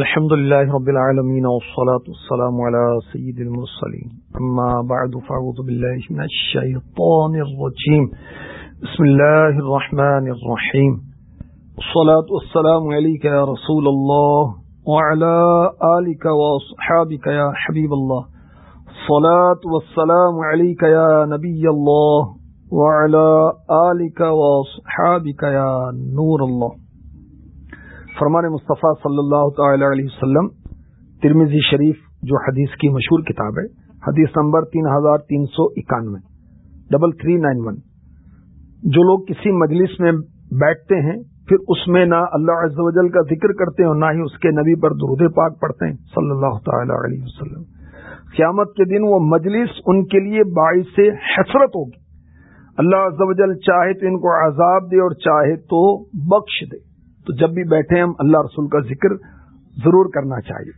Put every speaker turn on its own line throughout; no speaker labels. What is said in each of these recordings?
الحمد لله رب العالمين والصلاة والسلام على سيد المرسلين. أما بعد، فأعوذ بالله من الشيطان الرجيم. بسم الله الرحمن الرحيم. الصلاة والسلام عليك يا رسول الله وعلى آلك وصحابك يا حبيب الله. الصلاة والسلام عليك يا نبي الله وعلى آلك وصحابك يا نور الله. فرمان مصطفیٰ صلی اللہ تعالی علیہ وسلم ترمیزی شریف، جو حدیث کی مشہور کتاب ہے، حدیث نمبر تین ہزار تین سو اکانوے ڈبل تھری نائن ون جو لوگ کسی مجلس میں بیٹھتے ہیں، پھر اس میں نہ اللہ عز و جل کا ذکر کرتے ہیں اور نہ ہی اس کے نبی پر درود پاک پڑھتے ہیں، صلی اللہ تعالی علیہ وسلم۔ قیامت کے دن وہ مجلس ان کے لیے باعث حسرت ہوگی۔ اللہ عز و جل چاہے تو ان کو عذاب دے اور چاہے تو بخش دے۔ تو جب بھی بیٹھے ہم اللہ رسول کا ذکر ضرور کرنا چاہیے۔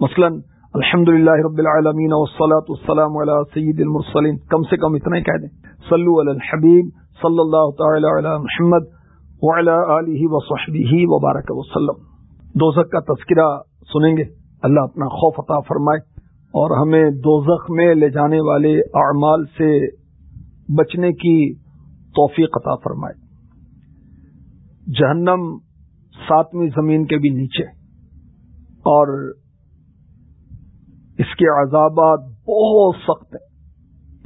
مثلا الحمد للہ رب العالمین وسلاۃ السلام علیہ سید المرسلین۔ کم سے کم اتنا ہی کہہ دیں۔ صلو علی الحبیب صلی اللہ تعالی علی محمد علیہ وصحبہ وبارک وسلم۔ دوزخ کا تذکرہ سنیں گے۔ اللہ اپنا خوف عطا فرمائے اور ہمیں دوزخ میں لے جانے والے اعمال سے بچنے کی توفیق عطا فرمائے۔ جہنم ساتویں زمین کے بھی نیچے اور اس کے عذابات بہت سخت ہیں۔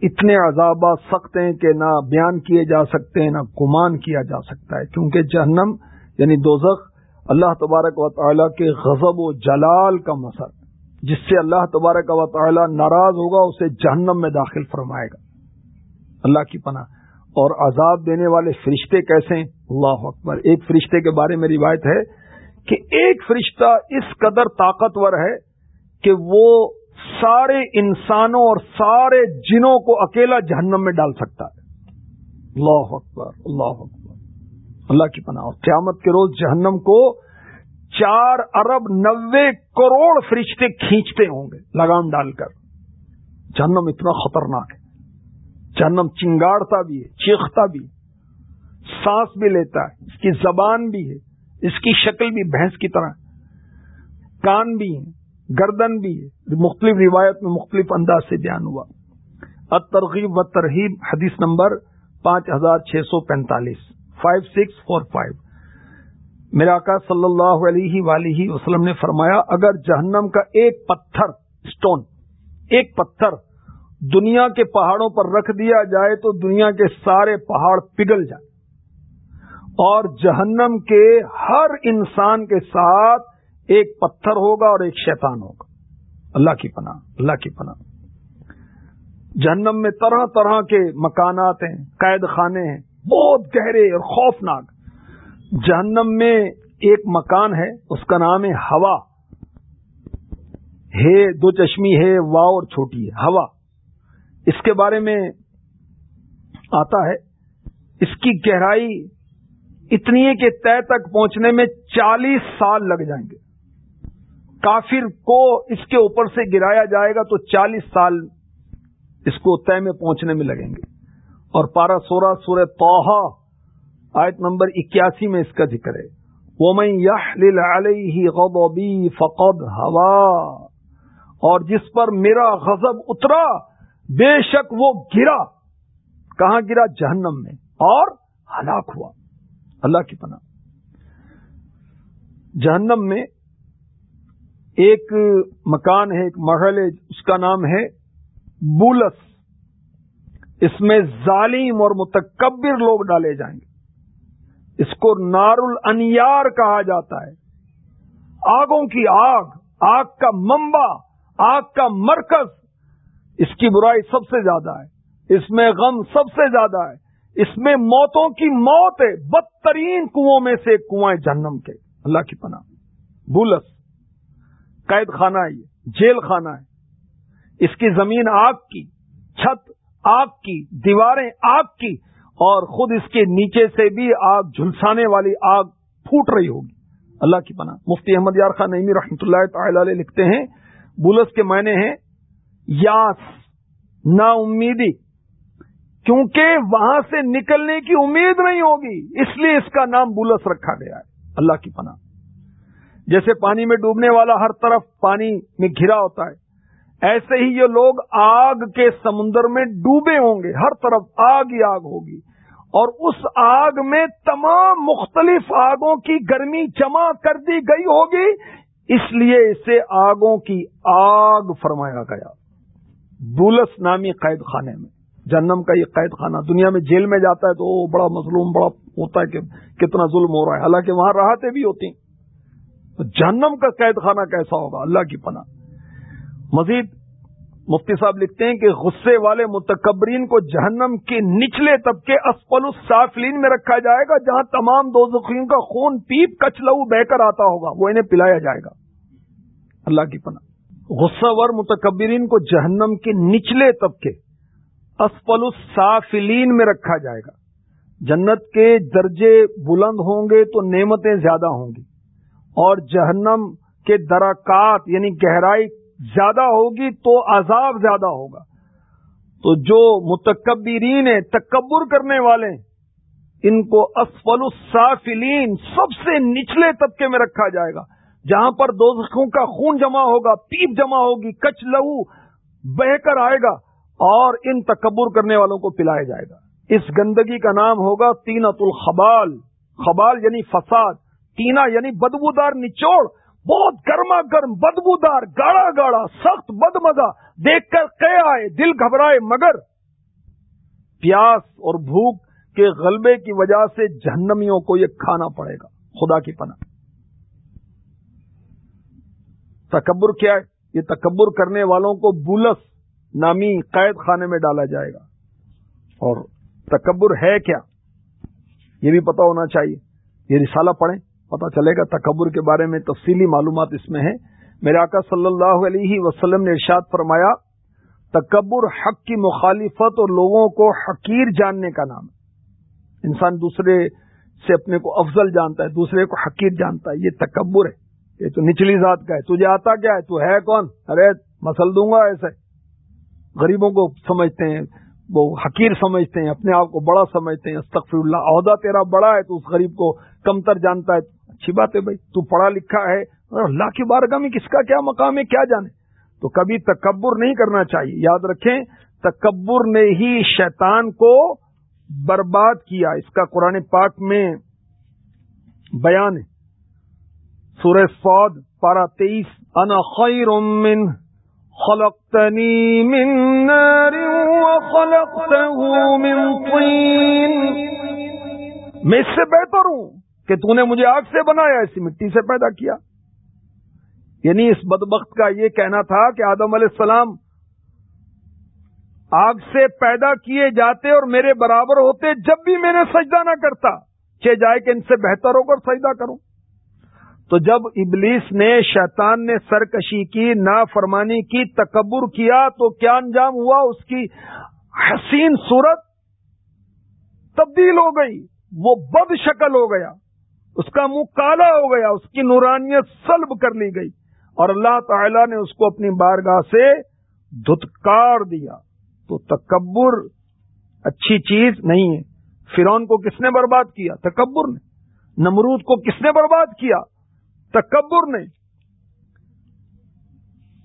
اتنے عذابات سخت ہیں کہ نہ بیان کیے جا سکتے ہیں نہ گمان کیا جا سکتا ہے۔ کیونکہ جہنم یعنی دوزخ اللہ تبارک و تعالیٰ کے غضب و جلال کا مسئلہ جس سے اللہ تبارک و تعالیٰ ناراض ہوگا، اسے جہنم میں داخل فرمائے گا۔ اللہ کی پناہ۔ اور عذاب دینے والے فرشتے کیسے ہیں؟ اللہ اکبر۔ ایک فرشتے کے بارے میں روایت ہے کہ ایک فرشتہ اس قدر طاقتور ہے کہ وہ سارے انسانوں اور سارے جنوں کو اکیلا جہنم میں ڈال سکتا ہے۔ اللہ اکبر اللہ اکبر۔ اللہ کی پناہ۔ قیامت کے روز جہنم کو چار ارب نوے کروڑ فرشتے کھینچتے ہوں گے، لگام ڈال کر۔ جہنم اتنا خطرناک ہے۔ جہنم چنگاڑتا بھی ہے، چیختا بھی سانس بھی لیتا ہے، اس کی زبان بھی ہے، اس کی شکل بھی بھینس کی طرح۔ کان بھی ہے گردن بھی ہے۔ مختلف روایت میں مختلف انداز سے بیان ہوا۔ ترغیب و ترغیب حدیث نمبر پانچ ہزار چھ سو پینتالیس۔ فائیو سکس فور فائیو میرا آقا صلی اللہ علیہ ولیہ وسلم نے فرمایا، اگر جہنم کا ایک پتھر، اسٹون، ایک پتھر دنیا کے پہاڑوں پر رکھ دیا جائے تو دنیا کے سارے پہاڑ پگھل جائیں۔ اور جہنم کے ہر انسان کے ساتھ ایک پتھر ہوگا اور ایک شیطان ہوگا۔ اللہ کی پناہ، اللہ کی پناہ۔ جہنم میں طرح طرح کے مکانات ہیں، قید خانے ہیں، بہت گہرے اور خوفناک۔ جہنم میں ایک مکان ہے، اس کا نام ہے ہوا۔ ہے دو چشمی ہے وا اور چھوٹی ہے، ہوا۔ اس کے بارے میں آتا ہے۔ اس کی گہرائی اتنی ہے کہ طے تک پہنچنے میں چالیس سال لگ جائیں گے۔ کافر کو اس کے اوپر سے گرایا جائے گا تو چالیس سال اس کو طے میں پہنچنے میں لگیں گے۔ اور پارا سورہ سورہ توحا آیت نمبر اکیاسی میں اس کا ذکر ہے۔ وہ میں علیہ غضبی فقد ہوا اور جس پر میرا غضب اترا بے شک وہ گرا۔ کہاں گرا؟ جہنم میں۔ اور ہلاک ہوا۔ اللہ کی پناہ۔ جہنم میں ایک مکان ہے، ایک محل ہے، اس کا نام ہے بولس۔ اس میں ظالم اور متکبر لوگ ڈالے جائیں گے۔ اس کو نار الانیار کہا جاتا ہے۔ آگوں کی آگ آگ کا منبع، آگ کا مرکز۔ اس کی برائی سب سے زیادہ ہے۔ اس میں غم سب سے زیادہ ہے۔ اس میں موتوں کی موت ہے۔ بدترین کنو میں سے کنویں جہنم کے۔ اللہ کی پناہ۔ بولس۔ قید خانہ ہے یہ۔ جیل خانہ ہے۔ اس کی زمین آگ کی۔ چھت آگ کی۔ دیواریں آگ کی۔ اور خود اس کے نیچے سے بھی آگ جھلسانے والی آگ پھوٹ رہی ہوگی۔ اللہ کی پناہ۔ مفتی احمد یار خان نعمی رحمۃ اللہ تعالی علیہ لکھتے ہیں۔ بولس کے معنی ہیں یاس نا امیدی کیونکہ وہاں سے نکلنے کی امید نہیں ہوگی، اس لیے اس کا نام بولس رکھا گیا ہے، اللہ کی پناہ۔ جیسے پانی میں ڈوبنے والا ہر طرف پانی میں گھرا ہوتا ہے، ایسے ہی یہ لوگ آگ کے سمندر میں ڈوبے ہوں گے، ہر طرف آگ ہی آگ ہوگی۔ اور اس آگ میں تمام مختلف آگوں کی گرمی جمع کر دی گئی ہوگی، اس لیے اسے آگوں کی آگ فرمایا گیا۔ بولس نامی قید خانے میں۔ جنم کا یہ قید خانہ دنیا میں جیل میں جاتا ہے تو وہ بڑا مظلوم، بڑا ہوتا ہے کہ کتنا ظلم ہو رہا ہے۔ حالانکہ وہاں راحتیں بھی ہوتی ہیں۔ جہنم کا قید خانہ کیسا ہوگا؟ اللہ کی پناہ۔ مزید مفتی صاحب لکھتے ہیں کہ غصے والے متکبرین کو جہنم کے نچلے طبقے اسپل السافلین میں رکھا جائے گا، جہاں تمام دو کا خون پیپ کچ لہو بہ کر آتا ہوگا۔ وہ انہیں پلایا جائے گا۔ اللہ کی پناہ۔ غصہ ور متکبرین کو جہنم کے نچلے طبقے اسپل السافلین میں رکھا جائے گا۔ جنت کے درجے بلند ہوں گے تو نعمتیں زیادہ ہوں گی اور جہنم کے درکات یعنی گہرائی زیادہ ہوگی تو عذاب زیادہ ہوگا۔ تو جو متکبرین ہیں تکبر کرنے والے ان کو اسفل السافلین سب سے نچلے طبقے میں رکھا جائے گا۔ جہاں پر دو کا خون جمع ہوگا، پیپ جمع ہوگی کچ لہو بہ کر آئے گا اور ان تکبر کرنے والوں کو پلایا جائے گا۔ اس گندگی کا نام ہوگا تینت الخبال۔ خبال یعنی فساد، تینا یعنی بدبودار نچوڑ۔ بہت گرما گرم، بدبودار، گاڑا گاڑا، سخت بد مزہ دیکھ کر کہ آئے، دل گھبرائے، مگر پیاس اور بھوک کے غلبے کی وجہ سے جہنمیوں کو یہ کھانا پڑے گا۔ خدا کی پناہ۔ تکبر کیا ہے؟ یہ تکبر کرنے والوں کو بولس نامی قید خانے میں ڈالا جائے گا۔ اور تکبر ہے کیا؟ یہ بھی پتا ہونا چاہیے۔ یہ رسالہ پڑھیں، پتا چلے گا تکبر کے بارے میں تفصیلی معلومات اس میں ہیں۔ میرے آقا صلی اللہ علیہ وسلم نے ارشاد فرمایا، تکبر حق کی مخالفت اور لوگوں کو حقیر جاننے کا نام ہے۔ انسان دوسرے سے اپنے کو افضل جانتا ہے، دوسرے کو حقیر جانتا ہے، یہ تکبر ہے۔ یہ تو نچلی ذات کا ہے، تجھے آتا کیا ہے؟ تو ہے کون؟ ارے، مسل دوں گا ایسے۔ غریبوں کو سمجھتے ہیں، وہ حقیر سمجھتے ہیں، اپنے آپ کو بڑا سمجھتے ہیں۔ استغفر اللہ عہدہ تیرا بڑا ہے، تو اس غریب کو کم تر جانتا ہے۔ اچھی بات ہے بھائی، تو پڑھا لکھا ہے۔ اللہ کی بارگاہ میں کس کا کیا مقام ہے، کیا جانے؟ تو کبھی تکبر نہیں کرنا چاہیے۔ یاد رکھیں، تکبر نے ہی شیطان کو برباد کیا۔ اس کا قرآن پاک میں بیان ہے۔ سورہ فوج پارا تیئیس، انا خیر من خلقتني من نار وخلقته من طين میں اس سے بہتر ہوں کہ تو نے مجھے آگ سے بنایا، اسی مٹی سے پیدا کیا۔ یعنی اس بدبخت کا یہ کہنا تھا کہ آدم علیہ السلام آگ سے پیدا کیے جاتے اور میرے برابر ہوتے جب بھی میں نے سجدہ نہ کرتا چھ جائے کہ ان سے بہتر ہو کر سجدہ کروں۔ تو جب ابلیس نے شیطان نے سرکشی کی، نافرمانی کی، تکبر کیا تو کیا انجام ہوا؟ اس کی حسین صورت تبدیل ہو گئی، وہ بد شکل ہو گیا، اس کا منہ کالا ہو گیا، اس کی نورانیت سلب کر لی گئی اور اللہ تعالی نے اس کو اپنی بارگاہ سے دھتکار دیا۔ تو تکبر اچھی چیز نہیں ہے۔ فرون کو کس نے برباد کیا؟ تکبر نے۔ نمرود کو کس نے برباد کیا؟ تکبر نہیں۔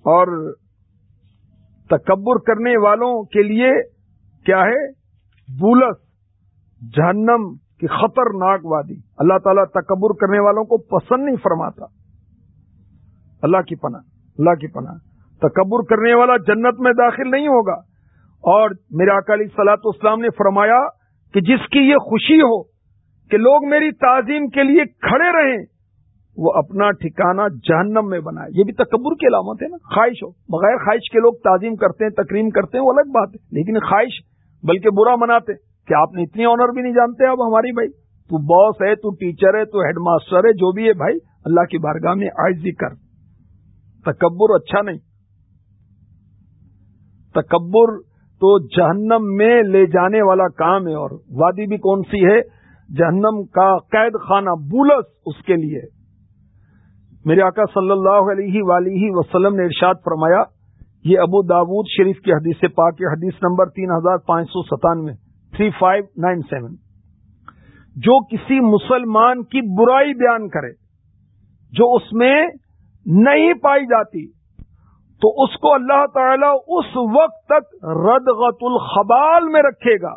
اور تکبر کرنے والوں کے لیے کیا ہے؟ بولس، جہنم کی خطرناک وادی۔ اللہ تعالیٰ تکبر کرنے والوں کو پسند نہیں فرماتا۔ اللہ کی پناہ، اللہ کی پناہ۔ تکبر کرنے والا جنت میں داخل نہیں ہوگا۔ اور میرے اکالی سلاط اسلام نے فرمایا کہ جس کی یہ خوشی ہو کہ لوگ میری تعظیم کے لیے کھڑے رہیں وہ اپنا ٹھکانہ جہنم میں بنائے۔ یہ بھی تکبر کی علامت ہے نا۔ خواہش ہو۔ بغیر خواہش کے لوگ تعظیم کرتے ہیں، تکریم کرتے ہیں، وہ الگ بات ہے۔ لیکن خواہش بلکہ برا مناتے کہ آپ نے اتنی آنر بھی نہیں جانتے اب ہماری بھائی۔ تو باس ہے، تو ٹیچر ہے، تو ہیڈ ماسٹر ہے، جو بھی ہے بھائی، اللہ کی بارگاہ میں آئزی کر۔ تکبر اچھا نہیں۔ تکبر تو جہنم میں لے جانے والا کام ہے۔ اور وادی بھی کون سی ہے؟ جہنم کا قید خانہ، بولس اس کے لیے۔ میرے آقا صلی اللہ علیہ ولیہ وسلم نے ارشاد فرمایا، یہ ابو داود شریف کی حدیث پاک حدیث نمبر تین ہزار پانچ سو ستانوے، تھری فائیو نائن سیون۔ جو کسی مسلمان کی برائی بیان کرے، جو اس میں نہیں پائی جاتی، تو اس کو اللہ تعالی اس وقت تک ردغت الخبال میں رکھے گا،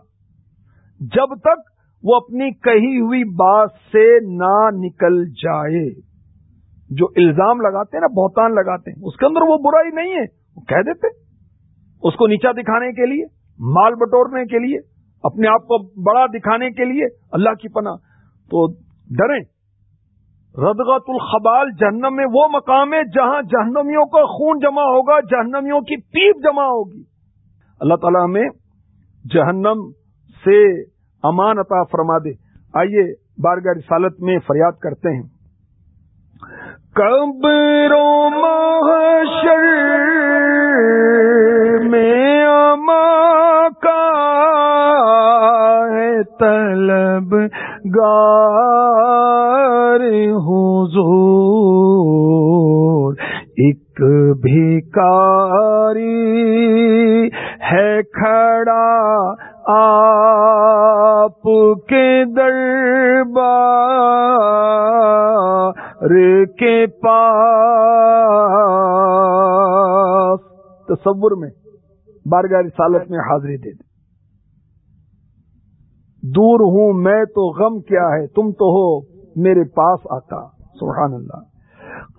جب تک وہ اپنی کہی ہوئی بات سے نہ نکل جائے۔ جو الزام لگاتے ہیں نا، بہتان لگاتے ہیں۔ اس کے اندر وہ برائی نہیں ہے، وہ کہہ دیتے۔ اس کو نیچا دکھانے کے لیے، مال بٹورنے کے لیے، اپنے آپ کو بڑا دکھانے کے لیے اللہ کی پناہ۔ تو ڈریں۔ ردغت الخبال جہنم میں وہ مقام ہے جہاں جہنمیوں کا خون جمع ہوگا، جہنمیوں کی پیپ جمع ہوگی۔ اللہ تعالیٰ ہمیں جہنم سے امان عطا فرما دے۔ آئیے بارگاہ رسالت میں فریاد کرتے ہیں۔
قبروں محشر میں اما کا ہے طلب گار حضور۔ ایک بھیکاری ہے کھڑا آپ کے دربار۔ کے پاس۔
تصور میں، بارگاہ رسالت میں حاضری دے دے دور ہوں میں تو غم کیا ہے، تم تو ہو میرے پاس آتا سبحان اللہ۔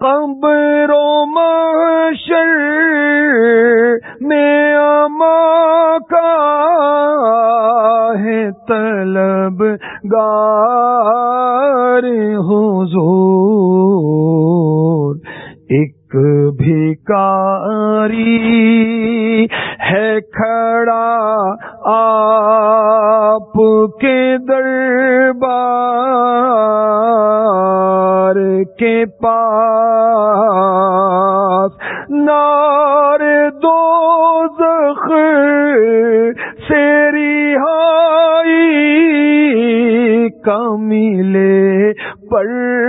قبر و محشر میں اما کا ہے طلب گار حضور۔ ایک بھیکاری ہے کھڑا آپ کے دربار کے پاس نار دو زخ سے رہائی کمیلے پروانہ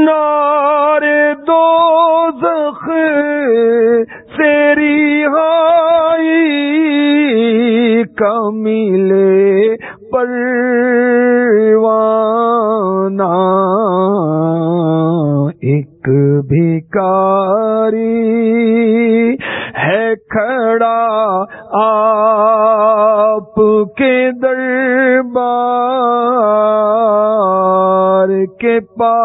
نار دو زخ سیری ہائی کمیلے پروانہ، ایک بھیکاری ہے کھڑا آپ کے دربار کے پاس۔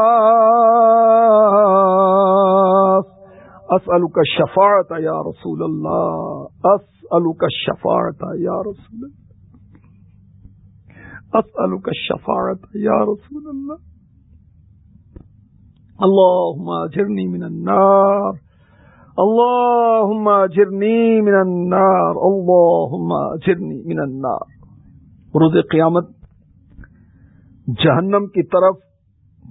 اسلو کا شفاعت یا رسول اللہ اسلو کا شفاعت یا رسول اللہ اسلو کا شفاعت یا رسول اللہ اللهم اجرني من النار. اللهم اجرني من النار. اللهم اجرني من النار. روز قیامت جہنم کی طرف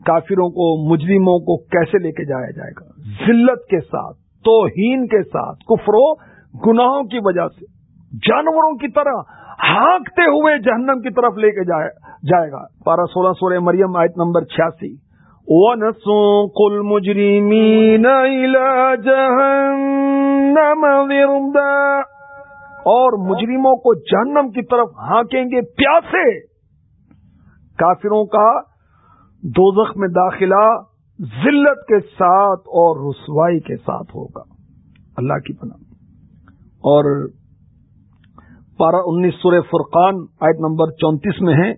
کافروں کو، مجرموں کو کیسے لے کے جایا جائے گا؟ ذلت کے ساتھ، توہین کے ساتھ کفرو گناہوں کی وجہ سے، جانوروں کی طرح ہانکتے ہوئے جہنم کی طرف لے کے جائے گا۔ پارہ سولہ سولہ مریم، آیت نمبر چھیاسی۔
وَنَسُوقُ الْمُجْرِمِينَ إِلَى جَهَنَّمَ وِرْدًا۔
اور مجرموں کو جہنم کی طرف ہانکیں گے پیاسے۔ کافروں کا دوزخ میں داخلہ ذلت کے ساتھ اور رسوائی کے ساتھ ہوگا۔ اللہ کی پناہ۔ اور پارہ انیس سورہ فرقان آیت نمبر چونتیس میں ہے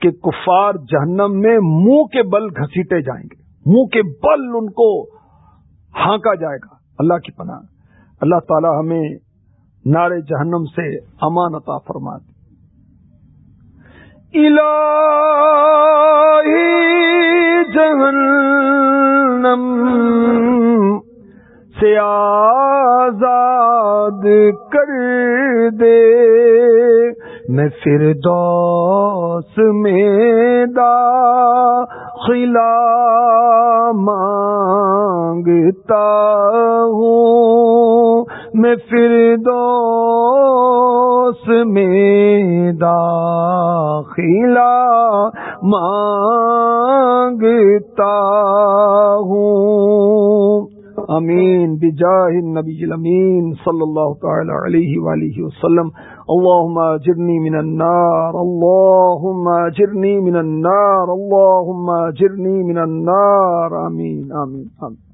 کہ کفار جہنم میں منہ کے بل گھسیٹے جائیں گے۔ منہ کے بل ان کو ہانکا جائے گا۔ اللہ کی پناہ۔ اللہ تعالی ہمیں نارے جہنم سے امانتا فرما دی
الہی جہنم سے آزاد کر دے۔ میں پھر دوس میں خلا مانگتا ہوں۔ میں پھر دوس میں داخلہ مانگتا ہوں۔
امین بجاہ النبی الامین صلی اللہ تعالی علیہ وآلہ وسلم. اللهم اجرني من النار. اللهم اجرني من النار. اللهم اجرني من النار. امین آمین آمین